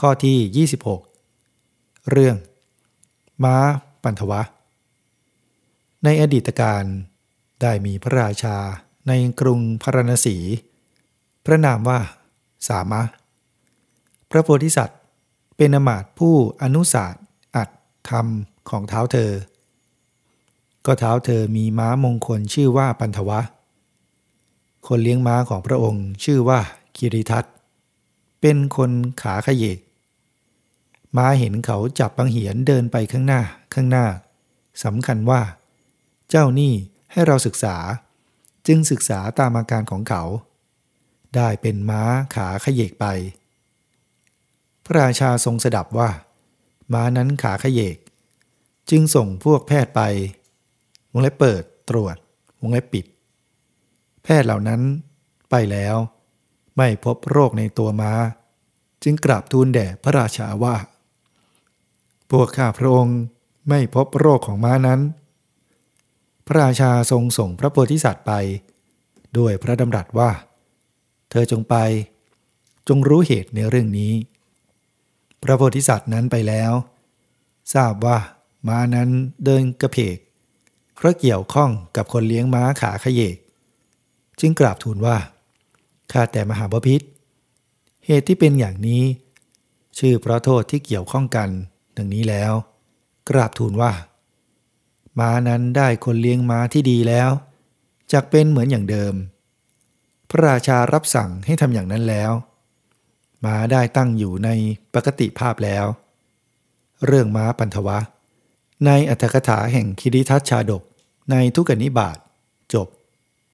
ข้อที่ 26 เรื่อง ม้าปันทวะ ในอดีตการได้มีพระราชาในกรุงพาราณสี พระนามว่า สามะ พระโพธิสัตว์ เป็นอมาตผู้อนุสาสอัดธรรมของเท้าเธอ ก็เท้าเธอมีม้ามงคลชื่อว่าปันทวะ คนเลี้ยงม้าของพระองค์ชื่อว่าคิริทัต เป็นคนขาขยเยกม้าเห็นเขาจับบังเหียนเดินไปข้างหน้าข้างหน้าสำคัญว่า เจ้านี่ให้เราศึกษา จึงศึกษาตามอาการของเขา ได้เป็นม้าขาขยเยกไป พระราชาทรงสดับว่า ม้านั้นขาขยเยก จึงส่งพวกแพทย์ไป วงเล็บเปิดตรวจ วงเล็บปิด แพทย์เหล่านั้นไปแล้ว ไม่พบโรคในตัวม้า จึงกราบทูลแด่พระราชาว่า พวกข้าพระองค์ไม่พบโรคของม้านั้น พระราชาทรงส่งพระโพธิสัตว์ไป ด้วยพระดำรัสว่า เธอจงไป จงรู้เหตุในเรื่องนี้ พระโพธิสัตว์นั้นไปแล้ว ทราบว่าม้านั้นเดินกระเพกเพราะเกี่ยวข้องกับคนเลี้ยงม้าขาขยเยก จึงกราบทูลว่า ข้าแต่มหาบพิษเหตุที่เป็นอย่างนี้ ชื่อพระโทษที่เกี่ยวข้องกันดังนี้แล้ว กราบทูลว่า ม้านั้นได้คนเลี้ยงม้าที่ดีแล้วจักเป็นเหมือนอย่างเดิม พระราชารับสั่งให้ทำอย่างนั้นแล้ว ม้าได้ตั้งอยู่ในปกติภาพแล้ว เรื่องม้าปันทวะ ในอัตถกถาแห่งคิริทัชชาดกในทุกนิบาตจบ